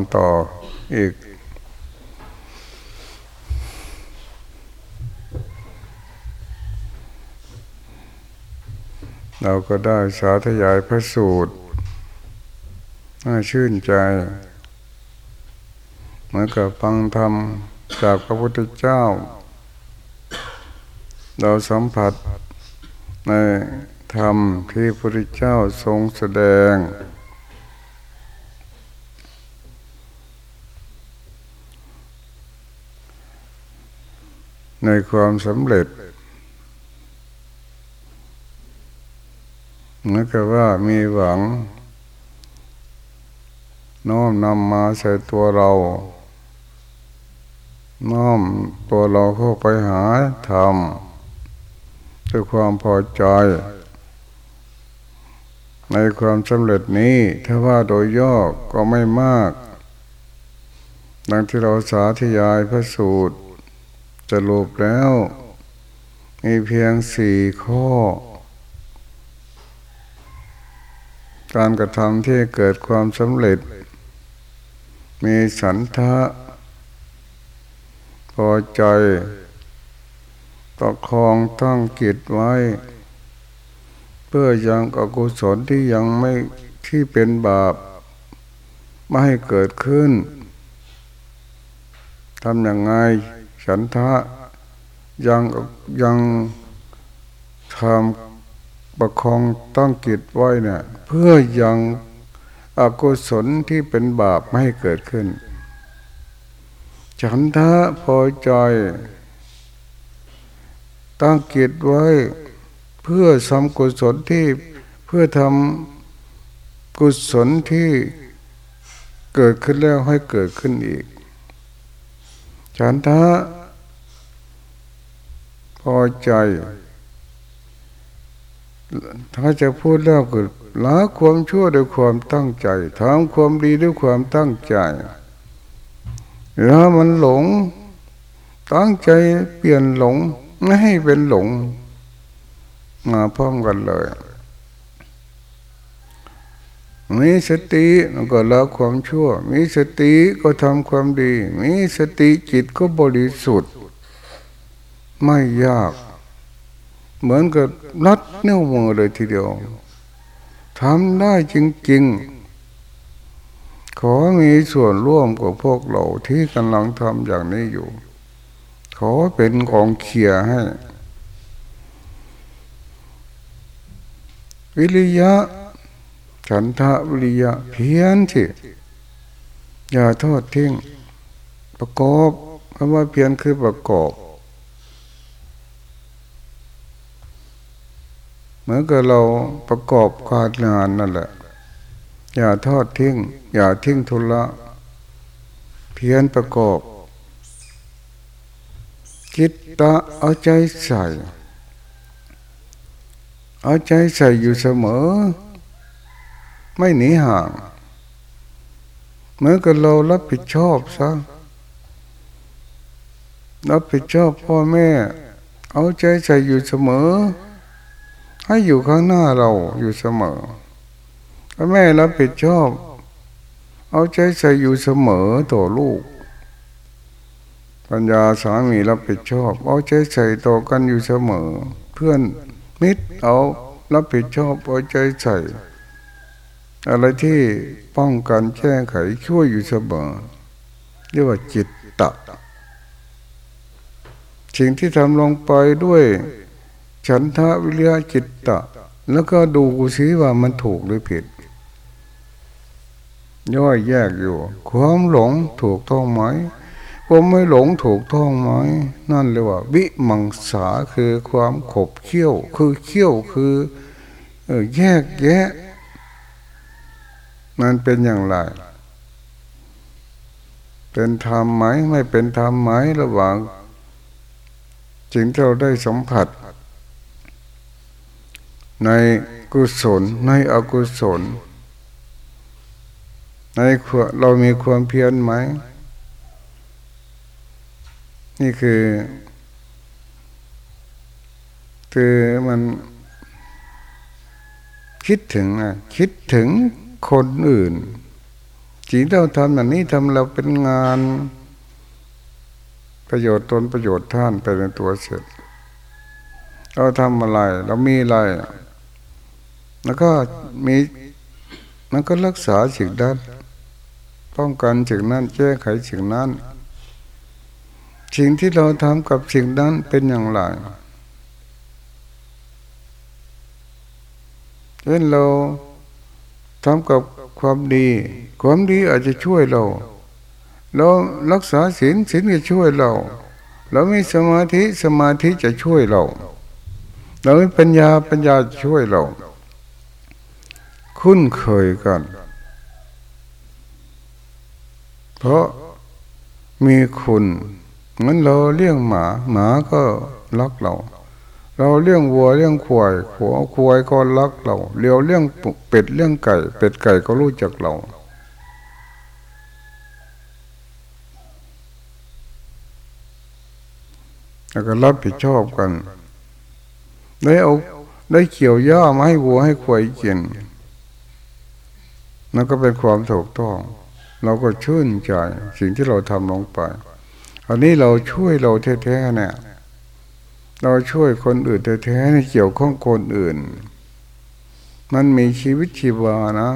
ำต่ออีก เราก็ได้สาธยายพระสูตรน่าชื่นใจเหมือนกับฟังธรรมจากพระพุทธเจ้า เราสัมผัสในธรรมที่พระพุทธเจ้าทรงแสดง ในความสำเร็จเหมือนกับว่ามีหวัง น้อมนำมาใส่ตัวเรา น้อมตัวเราเข้าไปหาธรรมด้วยความพอใจ ในความสำเร็จนี้ถ้าว่าโดยย่อก็ไม่มาก ดังที่เราสาธยายพระสูตร จะรูปแล้ว มีเพียงสี่ข้อ การกระทำที่เกิดความสำเร็จ มีสันทะพอใจประคองตั้งกิจไว้ เพื่อยังอกุศลที่ยังไม่ที่เป็นบาป ไม่ให้เกิดขึ้นทำอย่างไง ฉันทะยังยังทำประคองตั้งกิจไว้เนี่ยเพื่อยังอกุศลที่เป็นบาปไม่ให้เกิดขึ้น ฉันทะพอใจตั้งกิจไว้เพื่อทำกุศลที่เพื่อทำกุศลที่เกิดขึ้นแล้วให้เกิดขึ้นอีก ฉันทะพอใจ ถ้าจะพูดแล้วก็ละความชั่วด้วยความตั้งใจทำความดีด้วยความตั้งใจถ้ามันหลง ตั้งใจเปลี่ยนหลง ไม่ให้เป็นหลง มาพร้อมกันเลย มีสติมันก็ละความชั่ว มีสติก็ทำความดี มีสติจิตก็บริสุทธิ์ ไม่ยาก เหมือนกับนัดเนิ้วมือเลยทีเดียวทำได้จริง ๆ ขอมีส่วนร่วมกับพวกเราที่กำลังทำอย่างนี้อยู่ ขอเป็นของเขียให้ วิริยะ ฉันทะวิริยะเพียนสิอย่าทอดทิ้งประกอบคำว่าเพียนคือประกอบ เหมือนกับเราประกอบการงานนั่นแหละ อย่าทอดทิ้ง อย่าทิ้งทุละเพียรประกอบ คิดตาเอาใจใส่ เอาใจใส่อยู่เสมอ ไม่หนีห่างเมื่อกับเรารับผิดชอบซะรับผิดชอบพ่อแม่ เอาใจใส่อยู่เสมอ ให้อยู่ข้างหน้าเราอยู่เสมอแม่รับผิดชอบ เอาใจใส่อยู่เสมอต่อลูกปัญญาสามีรับผิดชอบ เอาใจใส่ต่อกันอยู่เสมอ เพื่อนมิตรเอารับผิดชอบเอาใจใส่ อะไรที่ป้องกันแก้ไขช่วยอยู่เสมอเรียกว่าจิตตะสิ่งที่ทำลงไปด้วยฉันทะวิริยะจิตตะ แล้วก็ดูซิว่ามันถูกหรือผิด ย่อยแยกอยู่ ความหลงถูกต้องไหมความไม่หลงถูกต้องไหมนั่นเรียกว่า วิมังสาคือความขบเคี้ยว คือเคี้ยวคือแยกแยะ มันเป็นอย่างไร เป็นธรรมไหมไม่เป็นธรรมไหมระหว่างจึงที่เราได้สัมผัส ในกุศลในอกุศล ในเรามีความเพียรไหม นี่คือ คือมันคิดถึงนะคิดถึง คนอื่นสิ่งที่เราทำอย่างนี้ทำเราเป็นงาน ประโยชน์ตนประโยชน์ท่านไปในตัวเสร็จ เราทำอะไร เรามีอะไร แล้วก็มีมันก็รักษาสิ่งนั้นป้องกันสิ่งนั้นแก้ไขสิ่งนั้นสิ่งที่เราทำกับสิ่งนั้นเป็นอย่างไรเช่นเรา ทำกับความดี ความดีอาจจะช่วยเราเรารักษาศีลศีลจะช่วยเรา เรามีสมาธิสมาธิจะช่วยเรา เรามีปัญญาปัญญาช่วยเรา คุ้นเคยกัน เพราะมีคุณงั้นเราเลี้ยงหมา หมาก็รักเรา เราเลี้ยงวัวเลี้ยงควายหัวควายก็รักเราเลี้ยวเลี้ยงเป็ดเลี้ยงไก่ เป็ดไก่ก็รู้จักเราแล้วก็รับผิดชอบกันได้เอาได้เขี่ยวหญ้ามาให้วัวให้ควายกินนั่นก็เป็นความถูกต้อง เราก็ชื่นใจสิ่งที่เราทำลงไป อันนี้เราช่วยเราแท้ๆเนี่ย เราช่วยคนอื่นแท้ๆในเกี่ยวข้องคนอื่น มันมีชีวิตชีวานะ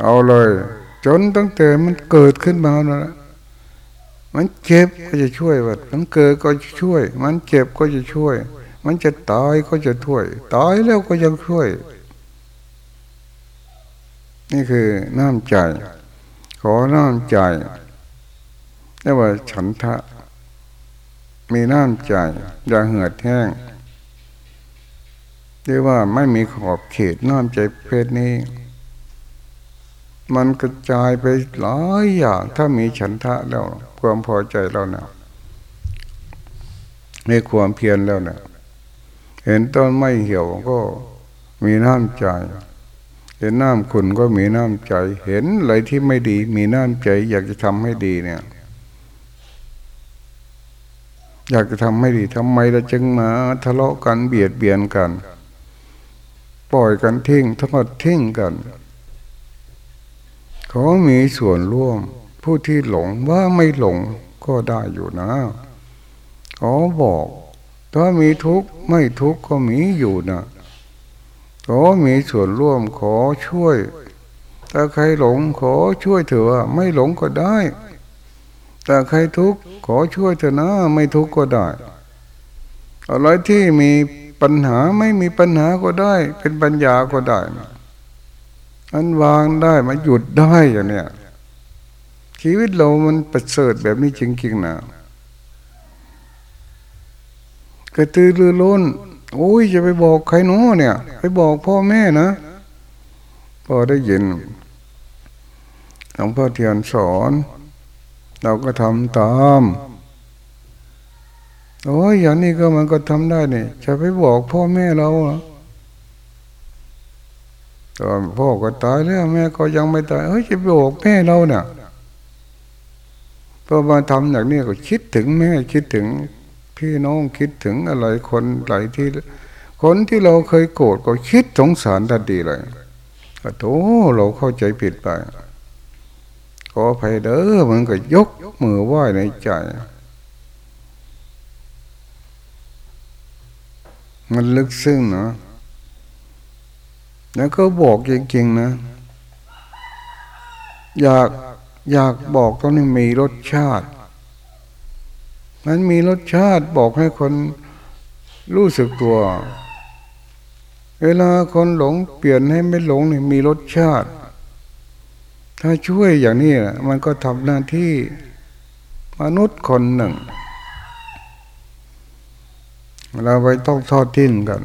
เอาเลย จนตั้งแต่มันเกิดขึ้นมาแล้วมันเจ็บก็จะช่วยวัดมันเกิดก็จะช่วย มันเจ็บก็จะช่วย มันจะตายก็จะช่วย ตายแล้วก็ยังช่วย นี่คือน้ำใจ ขอน้ำใจเรียกว่าฉันทะ มีน้ำใจ อย่าเหือดแห้งเรียกว่าไม่มีขอบเขตน้ำใจเพศนี้ มันกระจายไปหลายอย่างถ้ามีฉันทะแล้ว ความพอใจเราเนะในความเพียรแล้วเนะเห็นต้นไม้เหี่ยวก็มีน้ำใจ เห็นน้ำคุณก็มีน้ำใจ เห็นอะไรที่ไม่ดี มีน้ำใจ อยากจะทำให้ดีเนี่ย อยากจะทำให้ดีทำไมเราจึงมาทะเลาะกันเบียดเบียนกัน ปล่อยกันทิ้งทั้งหมดทิ้งกันเขามีส่วนร่วม ผู้ที่หลงว่าไม่หลงก็ได้อยู่นะขอบอก ถ้ามีทุกข์ไม่ทุกข์ก็มีอยู่นะ ขอมีส่วนร่วมขอช่วย ถ้าใครหลงขอช่วยเถอะไม่หลงก็ได้แต่ใครทุกข์ขอช่วยเถอะนะไม่ทุกข์ก็ได้อะไรที่มีปัญหาไม่มีปัญหาก็ได้ เป็นปัญญาก็ได้อันวางได้มาหยุดได้อย่างเนี้ยชีวิตเรามันประเสริฐแบบนี้จริงๆนะกระตือรือร้น โอ้ยจะไปบอกใครน้อเนี่ย ไปบอกพ่อแม่นะพอได้ยินหลวงพ่อเทียนสอน เราก็ทำตามโอ้ยอย่างนี้ก็มันก็ทำได้เนี่ยจะไปบอกพ่อแม่เราตอนพ่อก็ตายแล้วแม่ก็ยังไม่ตายเฮ้ยจะไปบอกแม่เราเนี่ยพอมาทำอย่างนี้ก็คิดถึงแม่คิดถึง พี่น้องคิดถึงอะไรคนหลายที่ คนที่เราเคยโกรธก็คิดสงสารทันทีเลยโอ้เราเข้าใจผิดไปขอภัยเด้อมันก็ยกมือไหว้ในใจ มันลึกซึ้งเนาะแล้วก็บอกจริงๆนะ อยากอยากบอกต้องมีรสชาติ มันมีรสชาติบอกให้คนรู้สึกตัว เวลาคนหลงเปลี่ยนให้ไม่หลงนี่มีรสชาติ ถ้าช่วยอย่างนี้มันก็ทำหน้าที่มนุษย์คนหนึ่ง เราไปต้องทอดทิ้งกัน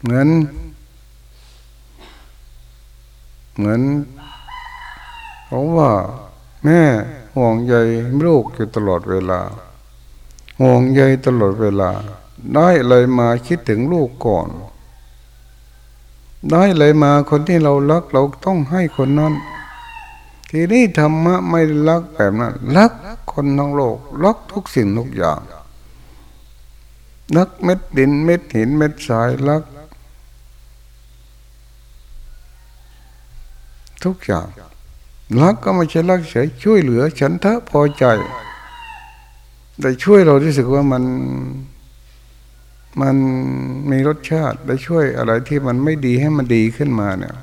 เหมือน เหมือนเขาว่า แม่ห่วงใยลูกอยู่ตลอดเวลา ห่วงใยตลอดเวลา ได้อะไรมาคิดถึงลูกก่อน ได้อะไรมาคนที่เรารักเราต้องให้คนนั้น ทีนี้ธรรมะไม่รักแบบนั้นรักคนทั้งโลกรักทุกสิ่งทุกอย่างรักเม็ดดินเม็ดหินเม็ดทรายรักทุกอย่าง รักก็ไม่ใช่รักเฉยช่วยเหลือ ฉันทะพอใจได้ช่วยเราที่สึกว่ามันมันมีรสชาติได้ช่วยอะไรที่มันไม่ดีให้มันดีขึ้นมาเนี่ย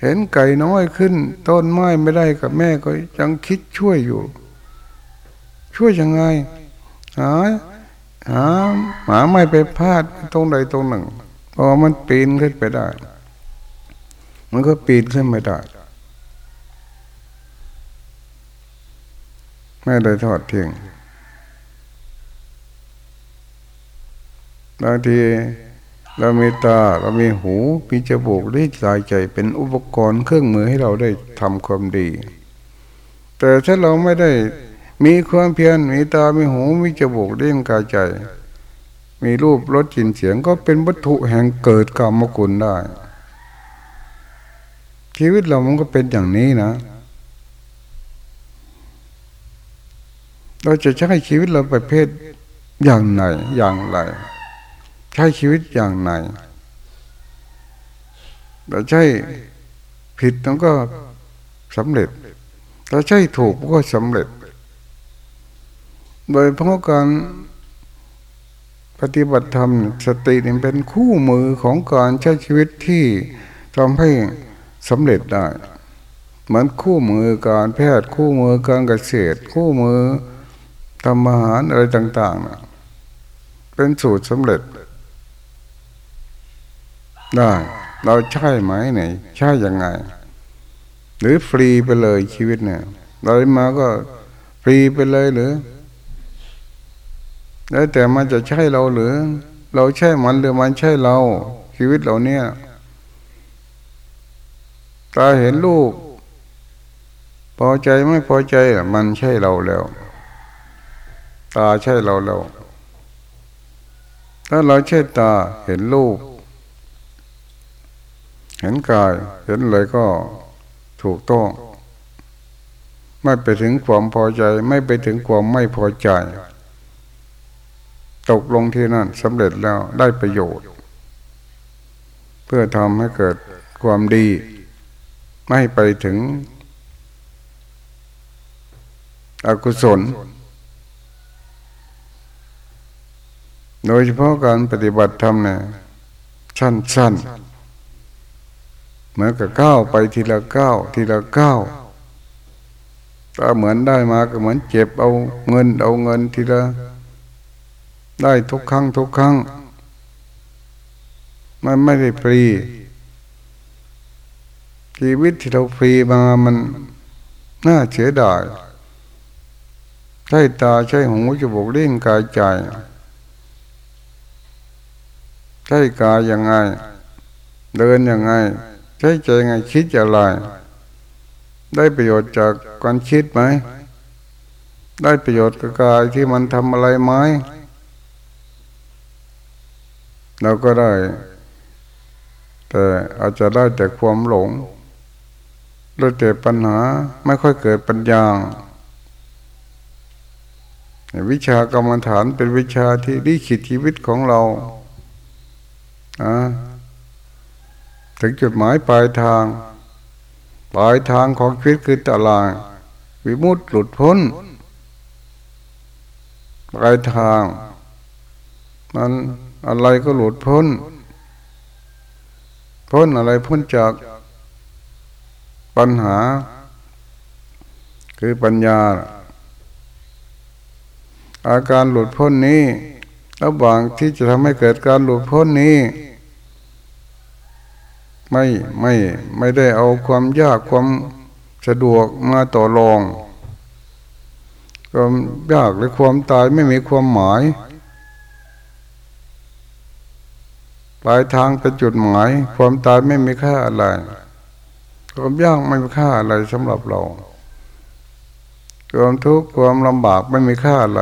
เห็นไก่น้อยขึ้น ต้นไม้ไม่ได้กับแม่ก็ยังคิดช่วยอยู่ ช่วยยังไงหาหาหมาไม่ไปพลาดตรงใดตรงหนึ่งพอมันปีนขึ้นไปได้ มันก็ปีนขึ้นไม่ได้ ไม่ได้ทอดทิ้งบางทีเรามีตาเรามีหูมีจมูกได้ใจใจเป็นอุปกรณ์เครื่องมือให้เราได้ทำความดี แต่ถ้าเราไม่ได้มีความเพียรมีตา มีหู มีจมูกเล่นกายใจ มีรูปรสกลิ่นเสียงก็เป็นวัตถุแห่งเกิดกรรมกุลได้ ชีวิตเรามันก็เป็นอย่างนี้นะ เราจะใช้ชีวิตเราประเภทอย่างไหนอย่างไร ใช้ชีวิตอย่างไหนแต่ใช่ผิดมันก็สำเร็จถ้าใช่ถูกก็สำเร็จ โดยเพราะการปฏิบัติธรรมสติเป็นคู่มือของการใช้ชีวิตที่ทำให้สำเร็จได้ เหมือนคู่มือการแพทย์คู่มือการเกษตร คู่มือ ทำอาหารอะไรต่างๆเป็นสูตรสำเร็จ ได้ เราใช่ไหมไหนใช่ยังไง หรือฟรีไปเลยชีวิตเนี่ยเรามาก็ฟรีไปเลยหรือ แล้วแต่มันจะใช่เราหรือ เราใช่มันหรือมันใช่เรา ชีวิตเราเนี่ยตาเห็นลูกพอใจไม่พอใจมันใช่เราแล้ว ตาใช่เราแล้วถ้าเราใช่ตาเห็นลูกเห็นกาย เห็นอะไรก็ถูกต้อง ไม่ไปถึงความพอใจ ไม่ไปถึงความไม่พอใจ ตกลงที่นั่นสำเร็จแล้วได้ประโยชน์ เพื่อทำให้เกิดความดี ไม่ไปถึงอกุศล โดยเฉพาะการปฏิบัติธรรมเนี่ยสั้นๆ เหมือนกับก้าวไปทีละก้าวทีละก้าวถ้าเหมือนได้มาก็เหมือนเจ็บเอาเงินเอาเงินทีละได้ทุกครั้งทุกครั้ง มันไม่ได้ฟรี ชีวิตที่เราฟรีมามันน่าเสียดายใช่ตาใช่หูจมูกลิ้นกายใจ ใช่กายยังไง เดินยังไง ใช้ใจงไงคิดอะไร ได้ประโยชน์จากการคิดไหม ได้ประโยชน์กับกายที่มันทำอะไรไหมเราก็ได้ แต่อาจจะได้แต่ความหลงได้แต่ปัญหาไม่ค่อยเกิดปัญญาวิชากรรมฐานเป็นวิชาที่ดีขีดชีวิตของเรา ถึงจุดหมายปลายทาง ปลายทางของชีวิตคือตลาดวิมุตติหลุดพ้น ปลายทางมันอะไรก็หลุดพ้น พ้นอะไรพ้นจากปัญหา คือปัญญา อาการหลุดพ้นนี้ ระหว่างที่จะทำให้เกิดการหลุดพ้นนี้ ไม่ไม่ไม่ได้เอาความยากความสะดวกมาต่อรองความยากหรือความตายไม่มีความหมาย ปลายทางเป็นจุดหมาย ความตายไม่มีค่าอะไร ความยากไม่มีค่าอะไรสำหรับเราความทุกข์ความลำบากไม่มีค่าอะไร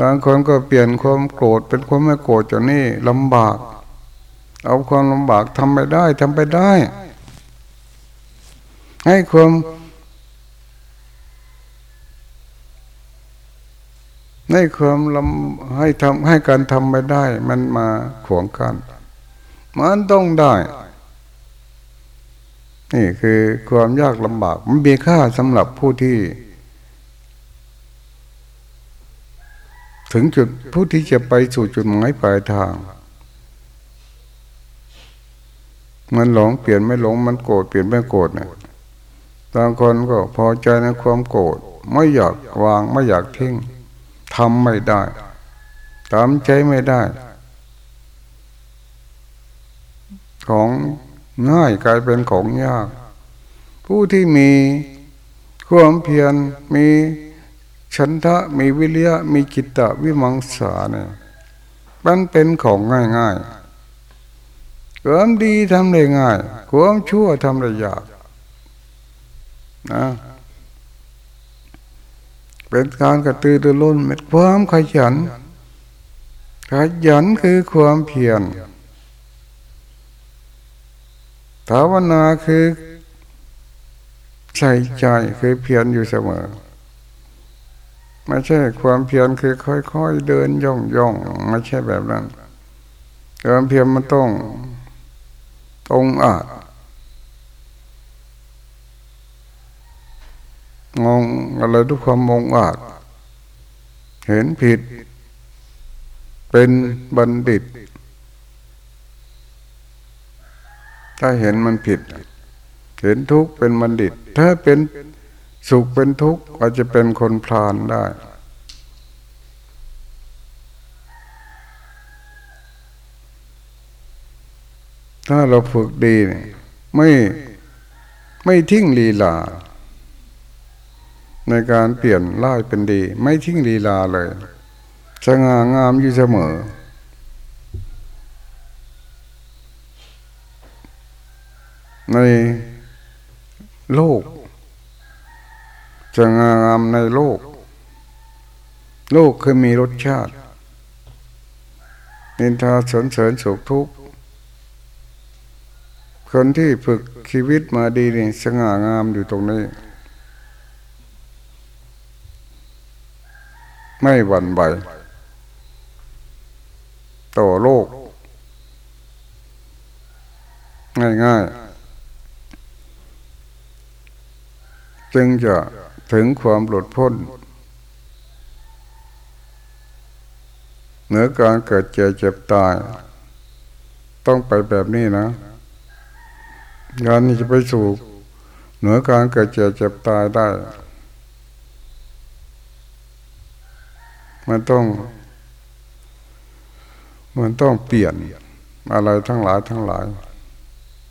บางคนก็เปลี่ยนความโกรธเป็นความไม่โกรธจนนี่ลำบาก เอาความลำบากทำไปได้ทำไปได้ ให้ความในความลำให้ทำให้การทำไม่ได้ มันมาขวงกัน มันต้องได้ นี่คือความยากลำบาก มันมีค่าสำหรับผู้ที่ ถึงจุดผู้ที่จะไปสู่จุดหมายปลายทาง มันหลงเปลี่ยนไม่หลงมันโกรธเปลี่ยนไม่โกรธเนี่ยบางคนก็พอใจในความโกรธไม่อยากวางไม่อยากทิ้งทำไม่ได้ตามใจไม่ได้ ของง่ายกลายเป็นของยาก ผู้ที่มีความเพียรมี ฉันทะมีวิริยะมีกิตตะวิมังสาเนี่ยมันเป็นของง่ายๆความดีทำได้ง่ายความชั่วทำได้ยากนะเป็นการกระตือรือร้นเป็นความขยัน ขยันคือความเพียรภาวนาคือใส่ใจคือเพียรอยู่เสมอ ไม่ใช่ความเพียรคือค่อยๆเดินย่องย่องไม่ใช่แบบนั้นความเพียรมันต้องตรงอาจมองอะไรด้วยความมองอาจเห็นผิด เป็นบัณฑิต ถ้าเห็นมันผิด เห็นทุกเป็นบัณฑิต ถ้าเป็น สุขเป็นทุกข์อาจจะเป็นคนพลานได้ ถ้าเราฝึกดีไม่ไม่ทิ้งลีลา ในการเปลี่ยนร้ายเป็นดี ไม่ทิ้งลีลาเลยสง่างามอยู่เสมอ ในโลก สง่างามในโลก โลกเคยมีรสชาตินินทาสนเสริญสุขทุกข์คนที่ฝึกชีวิตมาดีนี่สง่างามอยู่ตรงนี้ ไม่หวั่นไหวต่อโลก ง่ายๆจึงจะ ถึงความหลุดพ้น เหนือการเกิดเจ็บเจ็บตาย ต้องไปแบบนี้นะงานนี้จะไปสู่เหนือการเกิดเจ็บเจ็บตายได้ มันต้อง มันต้องเปลี่ยนอะไรทั้งหลายทั้งหลาย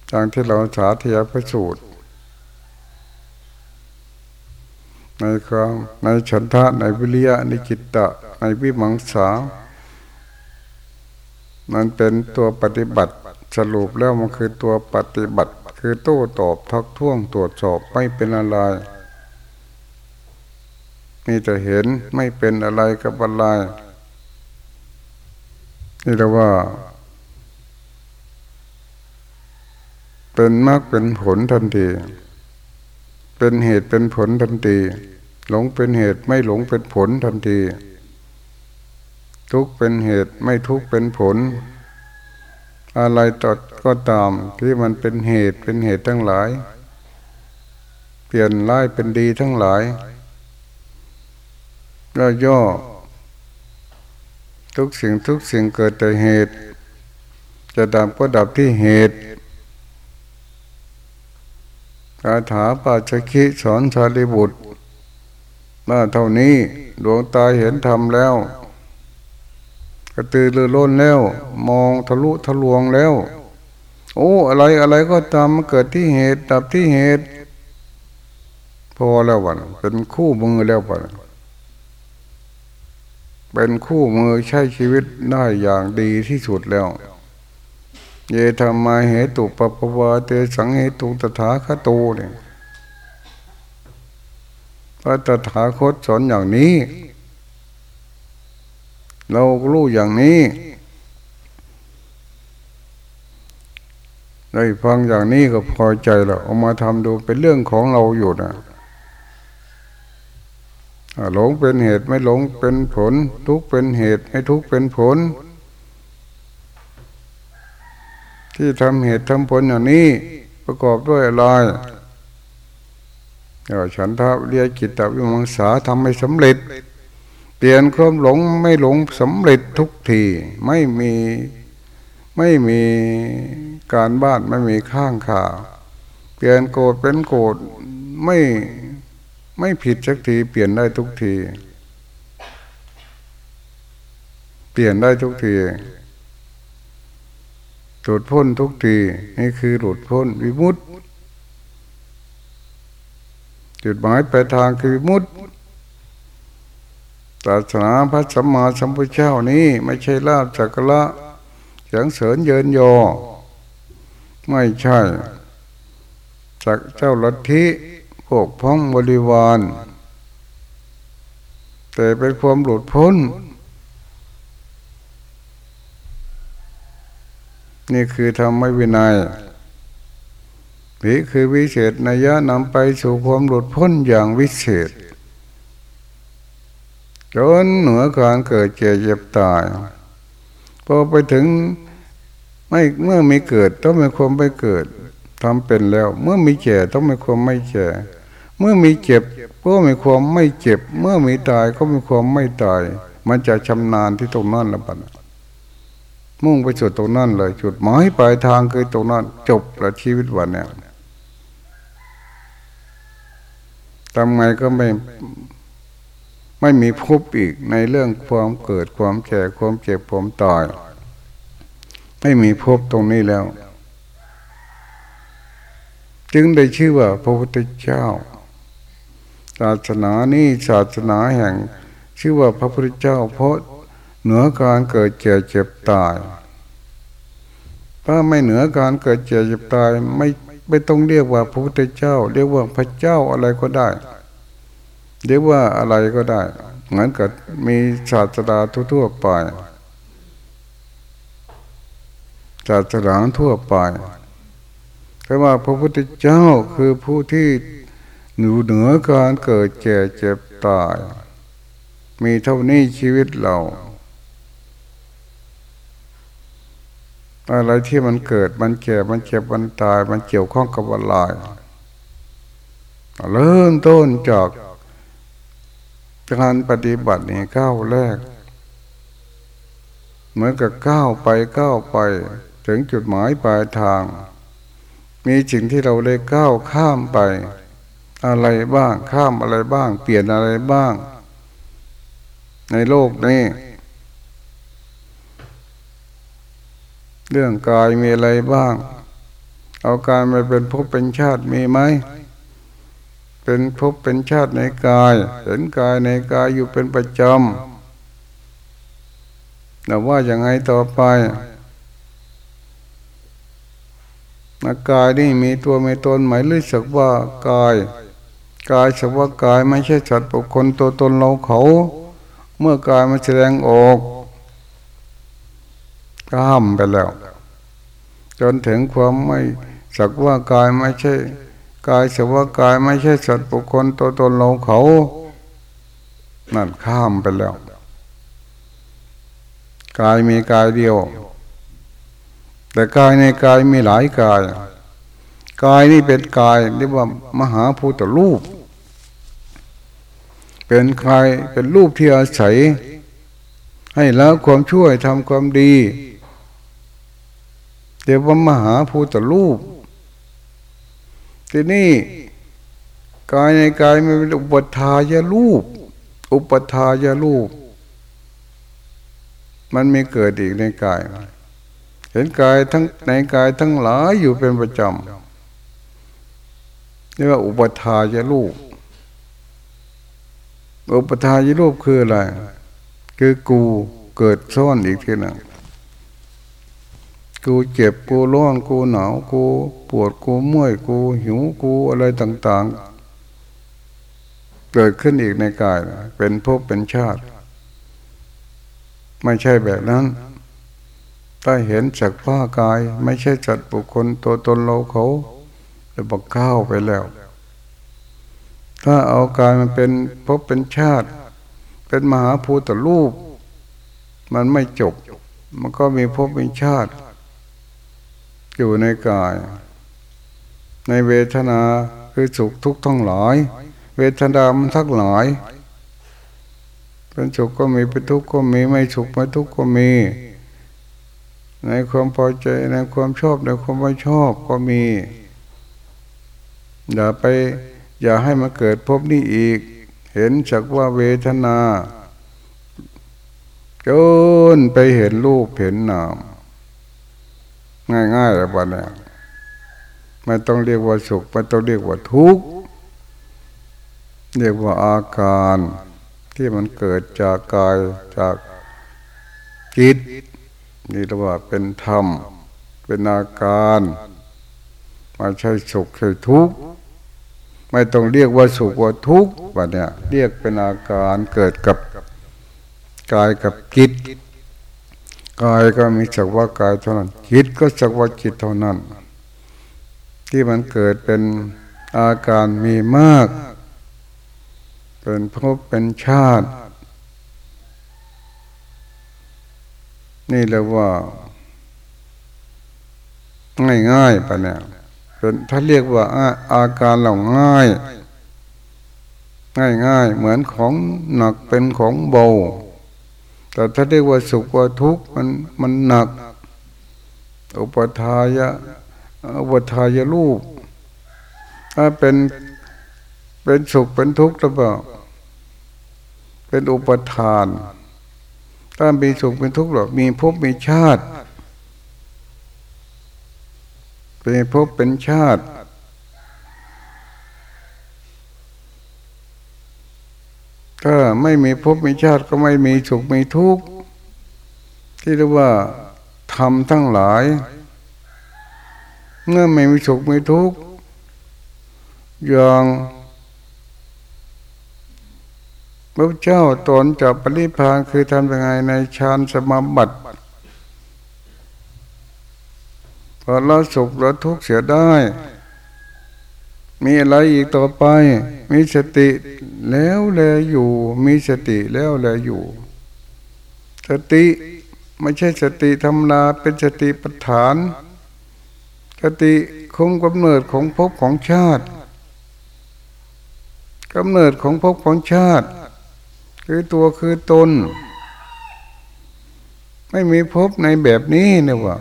อย่างที่เราสาธยายพระสูตร ในความในฉันทะในวิริยะในจิตตะ ในวิมังสา มันเป็นตัวปฏิบัติ สรุปแล้วมันคือตัวปฏิบัติ คือโต้ตอบทักท้วงตรวจสอบไม่เป็นอะไรมีแต่เห็นไม่เป็นอะไรกับอะไรนี่เราว่า เป็นมากเป็นผลทันที เป็นเหตุเป็นผลทันที หลงเป็นเหตุไม่หลงเป็นผลทันที ทุกเป็นเหตุไม่ทุกเป็นผล อะไรตดก็ตามที่มันเป็นเหตุเป็นเหตุทั้งหลาย เปลี่ยนร้ายเป็นดีทั้งหลายแล้วย่อ ทุกสิ่งทุกสิ่งเกิดแต่เหตุ จะดับก็ดับที่เหตุ คาถาปาชคิสอนชาลิบุตรมาเท่านี้ดวงตาเห็นธรรมแล้ว กระตือรือร้นแล้ว มองทะลุทะลวงแล้ว โอ้อะไรอะไรก็ตามเกิดที่เหตุดับที่เหตุ พอแล้ววันเป็นคู่มือแล้ววันเป็นคู่มือใช้ชีวิตได้อย่างดีที่สุดแล้ว เยธรรมาเหตุปปวาเตสังเหตุตถาคตเนี่ยพระตถาคตสอนอย่างนี้ เรารู้อย่างนี้ได้ฟังอย่างนี้ก็พอใจแล้วเอามาทำดูเป็นเรื่องของเราอยู่นะหลงเป็นเหตุไม่หลงเป็นผล ทุกเป็นเหตุไม่ทุกเป็นผล ที่ทำเหตุทำผลอย่างนี้ประกอบด้วยอะไรเดี๋ยวฉันทะเรียกิตตวิมังสาทำให้สำเร็จ เปลี่ยนความหลงไม่หลงสำเร็จทุกทีไม่มีไม่มีการบ้านไม่มีข้างข่าเปลี่ยนโกรธเป็นโกรธไม่ไม่ผิดสักทีเปลี่ยนได้ทุกที เปลี่ยนได้ทุกที หลุดพ้นทุกทีนี่คือหลุดพ้นวิมุตติจุดหมายปลายทางคือวิมุตติศาสนาพระสัมมาสัมพุทธเจ้านี้ไม่ใช่ลาบจักระเสียงเสริญเยินยอ ไม่ใช่จากเจ้าลัทธิพวกพ้องบริวาร แต่เป็นความหลุดพ้น นี่คือทำไม่วินัยนี่คือวิเศษนัยยะนำไปสู่ความหลุดพ้นอย่างวิเศษ จนเหนือการเกิดเจ็บเจ็บตายพอไปถึงไม่เมื่อมีเกิดต้องมีความไปเกิดทำเป็นแล้ว เมื่อมีเจ็บต้องมีความไม่เจ็บเมื่อมีเจ็บก็มีความไม่เจ็บ เมื่อมีตายก็มีความไม่ตาย มันจะชำนาญที่ตรงนั้นละบัด มุ่งไปจุดตรงนั้นเลย จุดหมายปลายทางคือตรงนั้น จบละชีวิตวันเนี่ยทำไงก็ไม่ไม่มีพบอีกในเรื่องความเกิดความแก่ความเจ็บความตาย ไม่มีพบตรงนี้แล้ว จึงได้ชื่อว่าพระพุทธเจ้า ศาสนานี้ศาสนาแห่ง ชื่อว่าพระพุทธเจ้าเพราะ เหนือการเกิดเจ็บเจ็บตาย ถ้าไม่เหนือการเกิดเจ็บเจ็บตายไม่ไม่ต้องเรียกว่าพระพุทธเจ้า เรียกว่าพระเจ้าอะไรก็ได้ เรียกว่าอะไรก็ได้เหมือนกับมีศาสดาทั่วไปศาสนาทั่วไปแต่ว่าพระพุทธเจ้าคือผู้ที่อยู่เหนือการเกิดเจ็บเจ็บตาย มีเท่านี้ชีวิตเรา อะไรที่มันเกิดมันเจ็บมันเจ็บมันตาย มันเกี่ยวข้องกับอะไรเริ่มต้นจากการปฏิบัตินี่ก้าวแรก เหมือนกับก้าวไปก้าวไป ถึงจุดหมายปลายทาง มีสิ่งที่เราได้ก้าวข้ามไป อะไรบ้างข้ามอะไรบ้าง เปลี่ยนอะไรบ้าง ในโลกนี้ เรื่องกายมีอะไรบ้าง เอากายมาเป็นภพเป็นชาติมีไหม เป็นภพเป็นชาติในกาย เห็นกายในกายอยู่เป็นประจำแต่ว่าอย่างไงต่อไปนากายนี่มีตัวมีตนหมายรู้สึกว่ากายกายสภาวะกายไม่ใช่สัตว์บุคคลตัวตนเราเขา เมื่อกายมันแสดงออก ข้ามไปแล้ว จนถึงความไม่สักว่ากายไม่ใช่ กายสภาวะกายไม่ใช่สัตว์บุคคลตัวตนเราเขา นั่นข้ามไปแล้ว กายมีกายเดียว แต่กายในกายมีหลายกาย กายนี่เป็นกายเรียกว่ามหาภูตรูป เป็นใครเป็นรูปที่อาศัย ให้และความช่วยทำความดี เดี๋ยวมหาภูตรูป ที่นี่กายในกายมันเป็นอุปทายารูป อุปทายารูป มันไม่เกิดอีกในกาย เห็นกายทั้งในกายทั้งหลายอยู่เป็นประจำเรียกว่าอุปทายารูป อุปทายรูปคืออะไร คือกูเกิดซ่อนอีกทีหนึ่ง กูเจ็บกูร้อนกูหนาวกูปวดกูเมื่อยกูหิวกูอะไรต่าง ๆ เกิดขึ้นอีกในกายเป็นภพเป็นชาติ ไม่ใช่แบบนั้นถ้าเห็นจากผ้ากาย ไม่ใช่จัดบุคคลตัวตนเราเขาจะบอกก้าวไปแล้ว ถ้าเอากายมันเป็นภพเป็นชาติ เป็นมหาภูตรูป มันไม่จบ มันก็มีภพเป็นชาติ อยู่ในกาย ในเวทนาคือสุขทุกข์ทั้งหลาย เวทนามันทั้งหลาย เป็นสุขก็มีเป็นทุกข์ก็มีไม่สุขไม่ทุกข์ก็มี ในความพอใจในความชอบในความไม่ชอบก็มี อย่าไปอย่าให้มันเกิดพบนี้อีก เห็นจากว่าเวทนาจนไปเห็นรูปเห็นนาม ง่ายๆเลยวันนี้ไม่ต้องเรียกว่าสุขไม่ต้องเรียกว่าทุกข์เรียกว่าอาการที่มันเกิดจากกายจากจิตนี่เรียกว่าเป็นธรรม เป็นอาการไม่ใช่สุขใช่ทุกข์ไม่ต้องเรียกว่าสุขว่าทุกข์ว่าเนี่ยเรียกเป็นอาการเกิดกับกายกับจิต กายก็มีสักว่ากายเท่านั้นจิตก็สักว่าจิตเท่านั้น ที่มันเกิดเป็นอาการมีมาก เป็นภพเป็นชาติ นี่เรียกว่า ง่ายๆปะเนี่ยเป็นถ้าเรียกว่าอาอาการเหล่าง่าย ง่ายๆ เหมือนของหนักเป็นของเบา แต่ถ้าเรียกว่าสุขว่าทุกข์มันมันหนัก อุปทายะอุปทายรูปถ้าเป็นเป็นสุขเป็นทุกข์หรือเปล่าเป็นอุปทาน ถ้ามีสุขเป็นทุกข์หรอมีภพมีชาติ เป็นภพเป็นชาติ ถ้าไม่มีภพมีชาติก็ไม่มีสุขมีทุกข์ที่เรียกว่าทำทั้งหลาย เมื่อไม่มีสุขมีทุกข์อย่างพระเจ้าตนจับปริพานคือทำยังไงในฌานสมาบัติพอเราสุขเราทุกข์เสียได้ มีอะไรอีกต่อไป มีสติแล้วแลอยู่ มีสติแล้วแลอยู่ สติไม่ใช่สติธรรมดาเป็นสติปัฏฐาน สติคงกำเนิดของภพของชาติกำเนิดของภพของชาติ คือตัวคือตน ไม่มีภพในแบบนี้เนี่ยว่า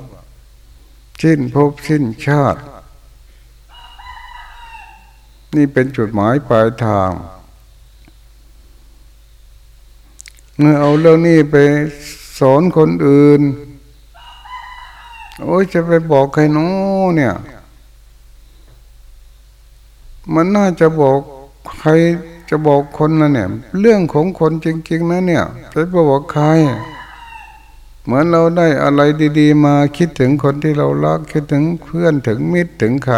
สิ้นภพสิ้นชาติ นี่เป็นจุดหมายปลายทาง เมื่อเอาเรื่องนี้ไปสอนคนอื่น โอ้ยจะไปบอกใครน้เนี่ย มันน่าจะบอกใครจะบอกคนนะเนี่ย เรื่องของคนจริง ๆนะเนี่ยจะไปบอกใคร เหมือนเราได้อะไรดี ๆ มาคิดถึงคนที่เรารักคิดถึงเพื่อนถึงมิตรถึงใคร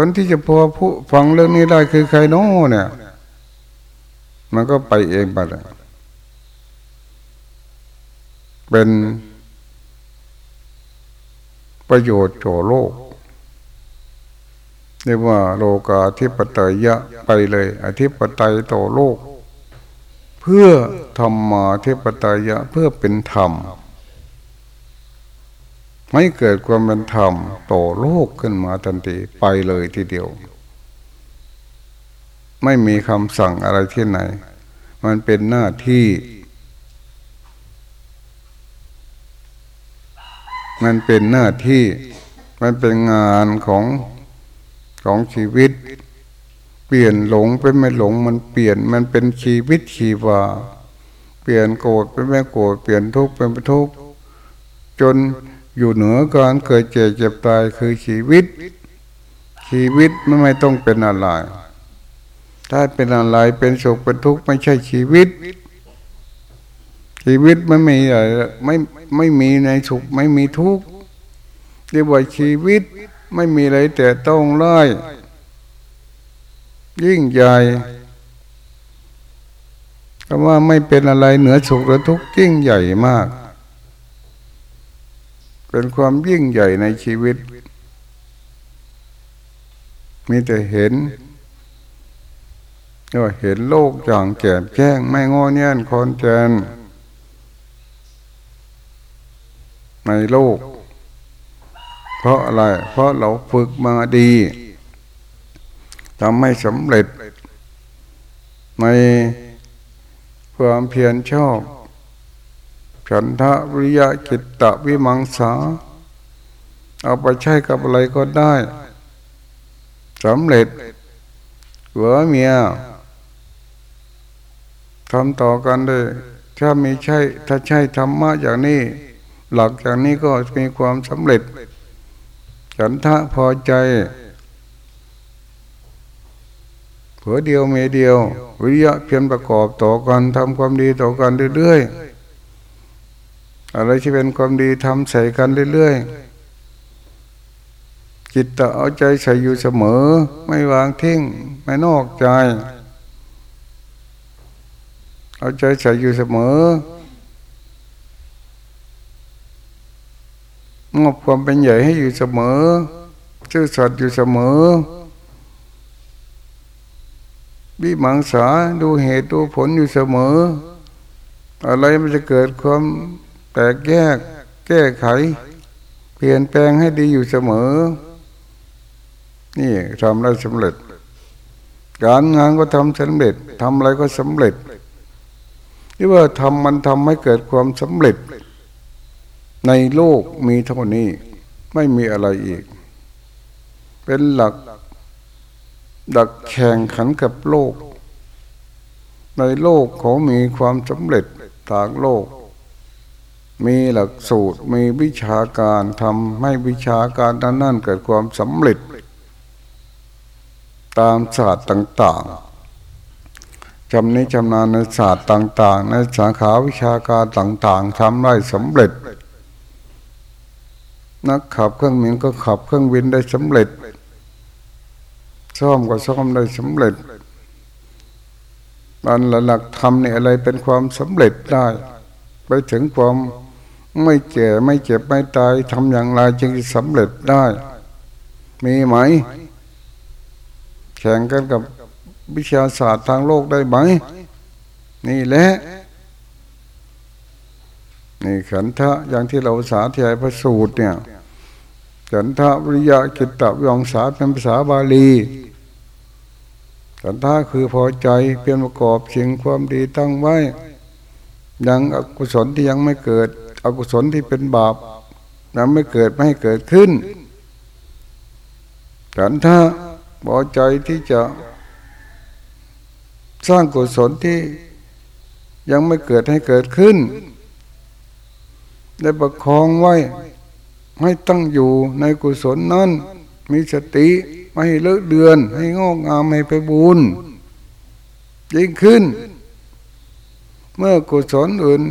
คนที่จะพอผู้ฟังเรื่องนี้ได้คือใครโน้เนี่ย มันก็ไปเองไปเลยเป็นประโยชน์โจโลกเรียกว่าโลกาธิปไตยะไปเลย อธิปไตยโตโลก เพื่อธรรมาเทปไตยะเพื่อเป็นธรรม ไม่เกิดความเป็นธรรมต่อโลกขึ้นมาทันทีไปเลยทีเดียว ไม่มีคำสั่งอะไรที่ไหน มันเป็นหน้าที่ มันเป็นหน้าที่ มันเป็นงานของของชีวิต เปลี่ยนหลงเป็นไม่หลง มันเปลี่ยนมันเป็นชีวิตชีวา เปลี่ยนโกรธเป็นไม่โกรธเปลี่ยนทุกข์เป็นไม่ทุกข์จน อยู่เหนือการเกิดเจ็บเจ็บตายคือชีวิต ชีวิตไม่ไม่ต้องเป็นอะไร ถ้าเป็นอะไรเป็นสุขเป็นทุกข์ไม่ใช่ชีวิต ชีวิตไม่มีอะไรไม่ไม่มีในสุขไม่มีทุกข์เรียกว่าชีวิตไม่มีอะไรแต่ต้องไล่ยิ่งใหญ่ก็ว่าไม่เป็นอะไรเหนือสุขหรือทุกข์ยิ่งใหญ่มาก เป็นความยิ่งใหญ่ในชีวิต มีแต่เห็นก็เห็นโลกอย่างแจ่มแจ้งไม่งอเนียนคอนแจนในโลก เพราะอะไร เพราะเราฝึกมาดีทำให้สำเร็จในความเพียรชอบ ฉันทะวิยะกิตตะวิมังสา เอาไปใช้กับอะไรก็ได้สำเร็จหัวเมียทำต่อกันเลยถ้ามีใช่ถ้าใช่ธรรมะอย่างนี้ หลักอย่างนี้ก็มีความสำเร็จ ฉันทะพอใจเผือเดียวเมเดียว วิริยะเพียรประกอบต่อกันทำความดีต่อกันเรื่อยๆ อะไรที่เป็นความดีทำใส่กันเรื่อยๆ จิตตะเอาใจใส่อยู่เสมอ ไม่วางทิ้ง ไม่นอกใจ เอาใจใส่อยู่เสมอมอบความเป็นใหญ่ให้อยู่เสมอ ชื่อสัตย์อยู่เสมอวิมังสาดูเหตุดูผลอยู่เสมอ อะไรมันจะเกิดความ ตกแยกแก้ไข เปลี่ยนแปลงให้ดีอยู่เสมอ นี่ทำได้สำเร็จ การงานก็ทำสำเร็จทำอะไรก็สำเร็จที่ว่าทำมันทำให้เกิดความสำเร็จ ในโลกมีเท่านี้ ไม่มีอะไรอีก เป็นหลักดักแข่งขันกับโลก ในโลกเขามีความสำเร็จทางโลก มีหลักสูตรมีวิชาการทำให้วิชาการนั้นนั่นเกิดความสำเร็จ ตามศาสตร์ต่างๆจำนี้จำนานในศาสตร์ต่าง ๆ ในสาขาวิชาการต่างๆทำได้สำเร็จ นักขับเครื่องบินก็ขับเครื่องบินได้สำเร็จ ซ่อมก็ซ่อมได้สำเร็จมันหลักธรรมเนี่ยอะไรเป็นความสำเร็จได้ไปถึงความ ไม่เจ็บไม่เจ็บไม่ตายทำอย่างไรจึงสำเร็จได้ มีไหม แข่งกันกับวิชาศาสตร์ทางโลกได้ไหม นี่แหละนี่ขันธะอย่างที่เราสาธยายพระสูตรเนี่ยขันธะวิริยะกิตตวิองสาเป็นภาษาบาลีสันทาคือพอใจเพียรประกอบสิ่งความดีตั้งไว้ ยังอกุศลที่ยังไม่เกิด อกุศลที่เป็นบาปยังไม่เกิดไม่ให้เกิดขึ้นสันทาพอใจที่จะสร้างกุศลที่ยังไม่เกิดให้เกิดขึ้น ได้ประคองไว้ให้ตั้งอยู่ในกุศลนั้น มีสติไม่ให้เลอะเดือน ให้งอกงามให้ไปบุญยิ่งขึ้น เมื่อกุศลอื่น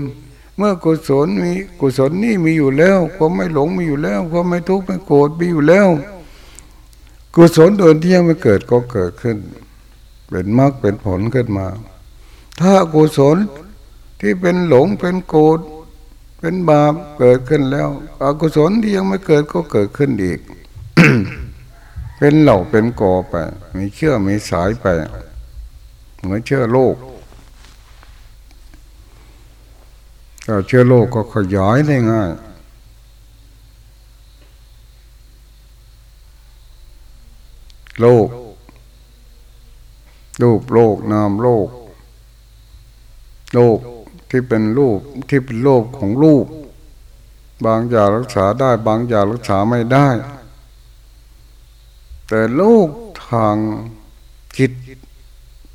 เมื่อกุศลมีกุศลนี่มีอยู่แล้วความไม่หลงมีอยู่แล้วความไม่ทุกข์ไม่โกรธมีอยู่แล้ว กุศลอื่นที่ยังไม่เกิดก็เกิดขึ้น เป็นมรรคเป็นผลขึ้นมา ถ้ากุศลที่เป็นหลงเป็นโกรธเป็นบาปเกิดขึ้นแล้วอกุศลที่ยังไม่เกิดก็เกิดขึ้นอีก เป็นเหล่าเป็นกอไป มีเชื่อมีสายไปเหมือนเชื่อโลกถ้า เชื่อโลกก็ขยายได้ง่ายโลกรูปโลกนามโลกโลกที่เป็นรูปที่เป็นโลกของรูป บางอย่างรักษาได้บางอย่างรักษาไม่ได้ แต่โลกทางจิต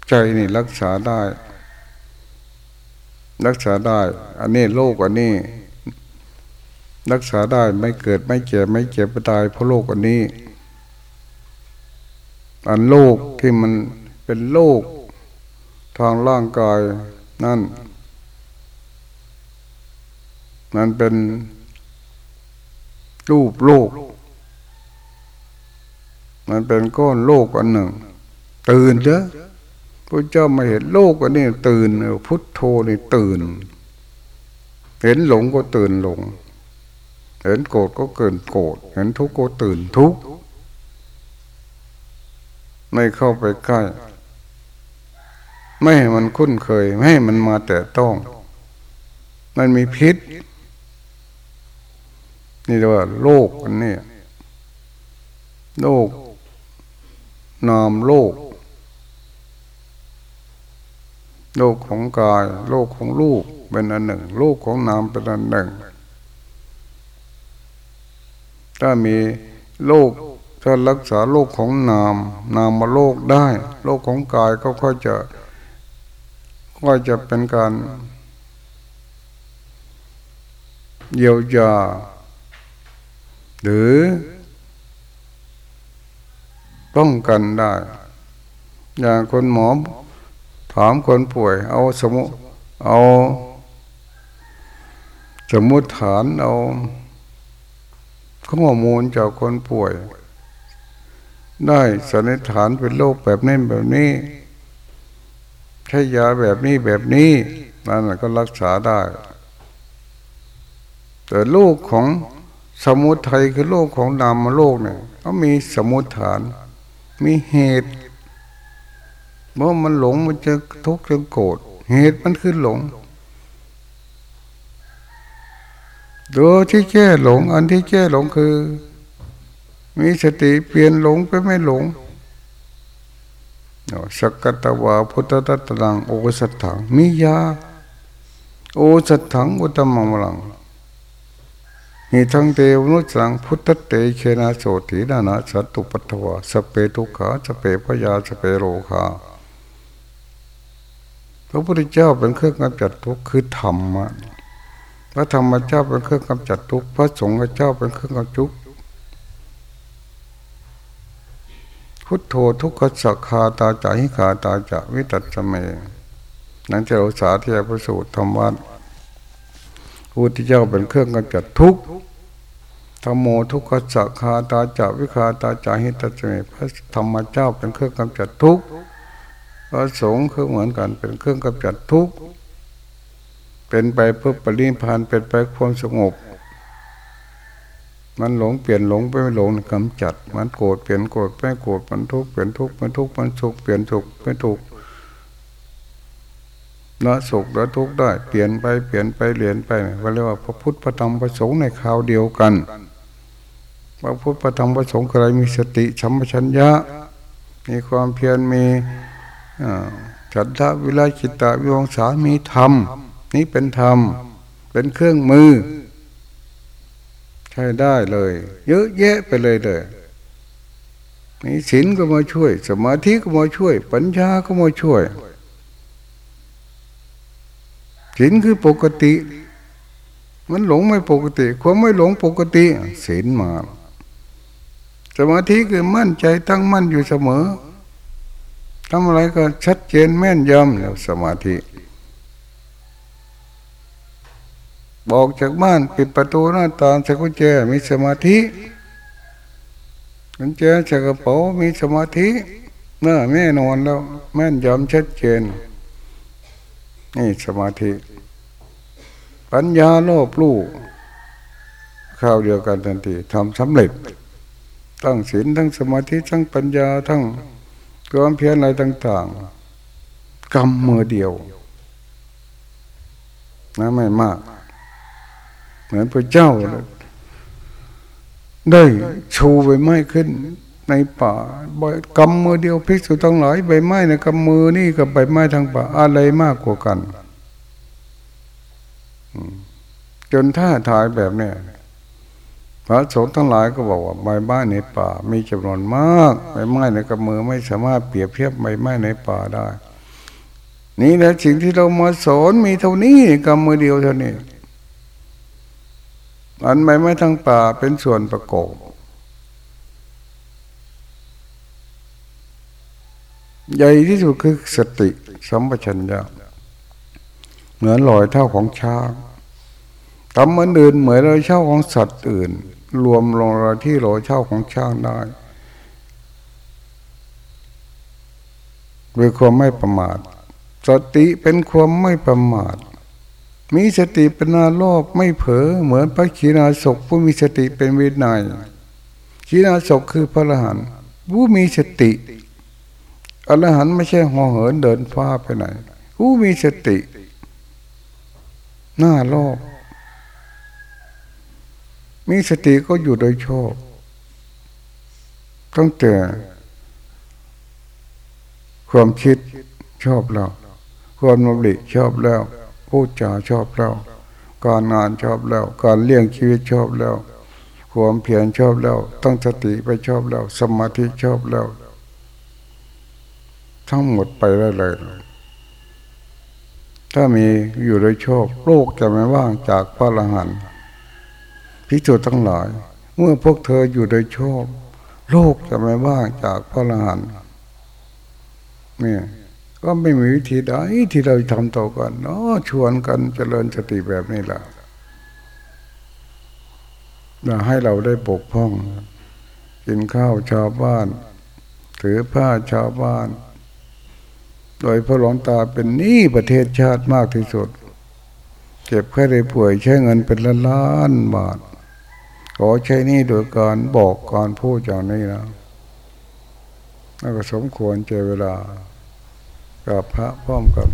ใจนี่รักษาได้ รักษาได้ อันนี้โลกอันนี้ รักษาได้ไม่เกิดไม่เจ็บไม่เจ็บไม่ตายเพราะโลกอันนี้ อันโลกที่มันเป็นโลกทางร่างกายนั่นมันเป็นรูปโลก มันเป็นก้อนโลกอันหนึ่ง ตื่นเถอะ พระเจ้ามาเห็นโลกอันนี้ตื่นพุทโธนี่ตื่น เห็นหลงก็ตื่นหลง เห็นโกรธก็เกินโกรธเห็นทุกข์ก็ตื่นทุกข์ไม่เข้าไปใกล้ ไม่ให้มันคุ้นเคย ไม่ให้มันมาแต่ต้อง มันมีพิษ นี่เรียกว่า โลกอันนี้โลก นามโลก โลกของกาย โลกของรูปเป็นอันหนึ่ง โลกของนามเป็นอันหนึ่ง ถ้ามีโลกถ้ารักษาโลกของนาม นามมาโลกได้ โลกของกายก็ค่อยจะก็จะเป็นการเยียวยาหรือป้องกันได้ อย่างคนหมอ ถามคนป่วย เอาสมุเอา สมมุติฐานเอาข้อมูลจากคนป่วย ได้สันนิษฐานเป็นโรคแบบนี้แบบนี้ ใช้ยาแบบนี้แบบนี้นั่นก็รักษาได้ แต่โรคของสมุทัยคือโรคของนามโลกเนี่ยก็มีสมุทฐาน มีเหตุ เมื่อมันหลงมันจะทุกข์จะโกรธเหตุมันคือหลงตัวที่แก้หลง อันที่แก้หลงคือ มีสติเปลี่ยนหลงไปไม่หลงสักกตวาพุทธตัตตังโอสัตถังมียา โอสัตถังอุตมังลังมีทั้งเทวนุสังพุทธเตเชนะโสตินานะสัตตุปัตถวาสเปตุขาสเปพยาสเปโรคา พระพุทธเจ้าเป็นเครื่องกำจัดทุกข์คือธรรมะพระธรรมเจ้าเป็นเครื่องกำจัดทุกข์พระสงฆ์เจ้าเป็นเครื่องกำจุกพุทโธทุกขสักคาตาจาหิขาตาจะวิตัสเมนั่นจะอุสาที่จะประสูติธรรมะพุทธเจ้าเป็นเครื่องกำจัดทุกข์ธรรมโมทุกขสักคาตาจะวิขาตาจาหิตัสเมพระธรรมเจ้าเป็นเครื่องกำจัดทุกข์ พระสงฆ์คือเหมือนกันเป็นเครื่องกำจัดทุกข์เป็นไปเพื่อปรินิพานเป็นไปความสงบ มันหลงเปลี่ยนหลงไปไม่หลงกำจัด มันโกรธเปลี่ยนโกรธไม่โกรธมันทุกข์เปลี่ยนทุกข์มันทุกข์มันสุขเปลี่ยนสุขไม่ทุกข์ละสุขละทุกข์ได้เปลี่ยนไปเปลี่ยนไปเปลี่ยนไปว่าเรียกว่าพระพุทธพระธรรมพระสงฆ์ในคราวเดียวกันพระพุทธพระธรรมพระสงฆ์ใครมีสติชัมชัญญะ มีความเพียรมี ฉันทะวิไลจิตตวิวงสามีธรรม นี่เป็นธรรม เป็นเครื่องมือ ใช้ได้เลย เยอะแยะไปเลยเลยนี่ศีลก็มาช่วย สมาธิก็มาช่วย ปัญญาก็มาช่วยศีลคือปกติ มันหลงไม่ปกติ ความไม่หลงปกติศีลมา สมาธิคือมั่นใจตั้งมั่นอยู่เสมอ ทำอะไรก็ชัดเจนแม่นยำแล้วสมาธิ บอกจากบ้านปิดประตูหน้าต่างใส่กุญแจมีสมาธิกุญแจใส่กระเป๋ามีสมาธิเมื่อแม่นอนแล้ว แม่นยำชัดเจน นี่สมาธิ ปัญญาโลภลูกข้าวเดียวกันทันทีทำสำเร็จทั้งศีลทั้งสมาธิทั้งปัญญาทั้ง ความเพียรอะไรต่างๆกำมือเดียวนะไม่มาก เหมือนพระเจ้าได้ชูใบไม้ขึ้นในป่ากำมือเดียวพิสูจทั้งหลายใบไม้ในกำมือนี่กับใบไม้ทางป่าอะไรมากกว่ากันจนท่าทายแบบนี้ พระสงฆ์ทั้งหลายก็บอกว่าใบไม้ในป่ามีจำนวนมากใบไม้ในกำมือไม่สามารถเปรียบเทียบใบไม้ในป่าได้ นี่แหละสิ่งที่เรามาสอนมีเท่านี้กำมือเดียวเท่านี้อันใบไม้ทั้งป่าเป็นส่วนประกอบใหญ่ที่สุดคือสติสัมปชัญญะเหมือนรอยเท่าของช้าง ทำเหมือนอื่นเหมือนเรอยเท่าของสัตว์อื่น รวมลงรอยที่เรอยเท่าของช้างได้ด้วยความไม่ประมาท สติเป็นความไม่ประมาท มีสติเป็นนาโลภไม่เผลอเหมือนพระขีณาสกผู้มีสติเป็นวินัยขีณาสกคือพระอรหันต์ผู้มีสติอรหันต์ไม่ใช่หอเหินเดินฟ้าไปไหนผู้มีสติหน้าโลก มีสติก็อยู่โดยชอบตั้งแต่ความคิดชอบแล้วความนบริชอบแล้วพูดจาชอบแล้วการงานชอบแล้ว การเลี้ยงชีวิตชอบแล้ว ความเพียรชอบแล้ว ต้องสติไปชอบแล้ว สมาธิชอบแล้ว ทั้งหมดไปได้เลย ถ้ามีอยู่โดยชอบโลกจะไม่ว่างจากพระอรหันต์ พิจูทั้งหลาย เมื่อพวกเธออยู่โดยชอบโลกจะไม่ว่างจากพระอรหันต์เนี่ยก็ไม่มีวิธีใดที่เราทำต่อกันเนาะชวนกันเจริญสติแบบนี้แหละอยาให้เราได้ปกป้อง กินข้าวชาวบ้าน ถือผ้าชาวบ้าน โดยพระหลวงตาเป็นหนี้ประเทศชาติมากที่สุด เจ็บแค่ได้ป่วยใช้เงินเป็นล้านล้านบาท ขอใช้นี่โดยการบอกการพูดอย่างนี้นะแล้วก็สมควรเจเวลากับพระพร้อมกับ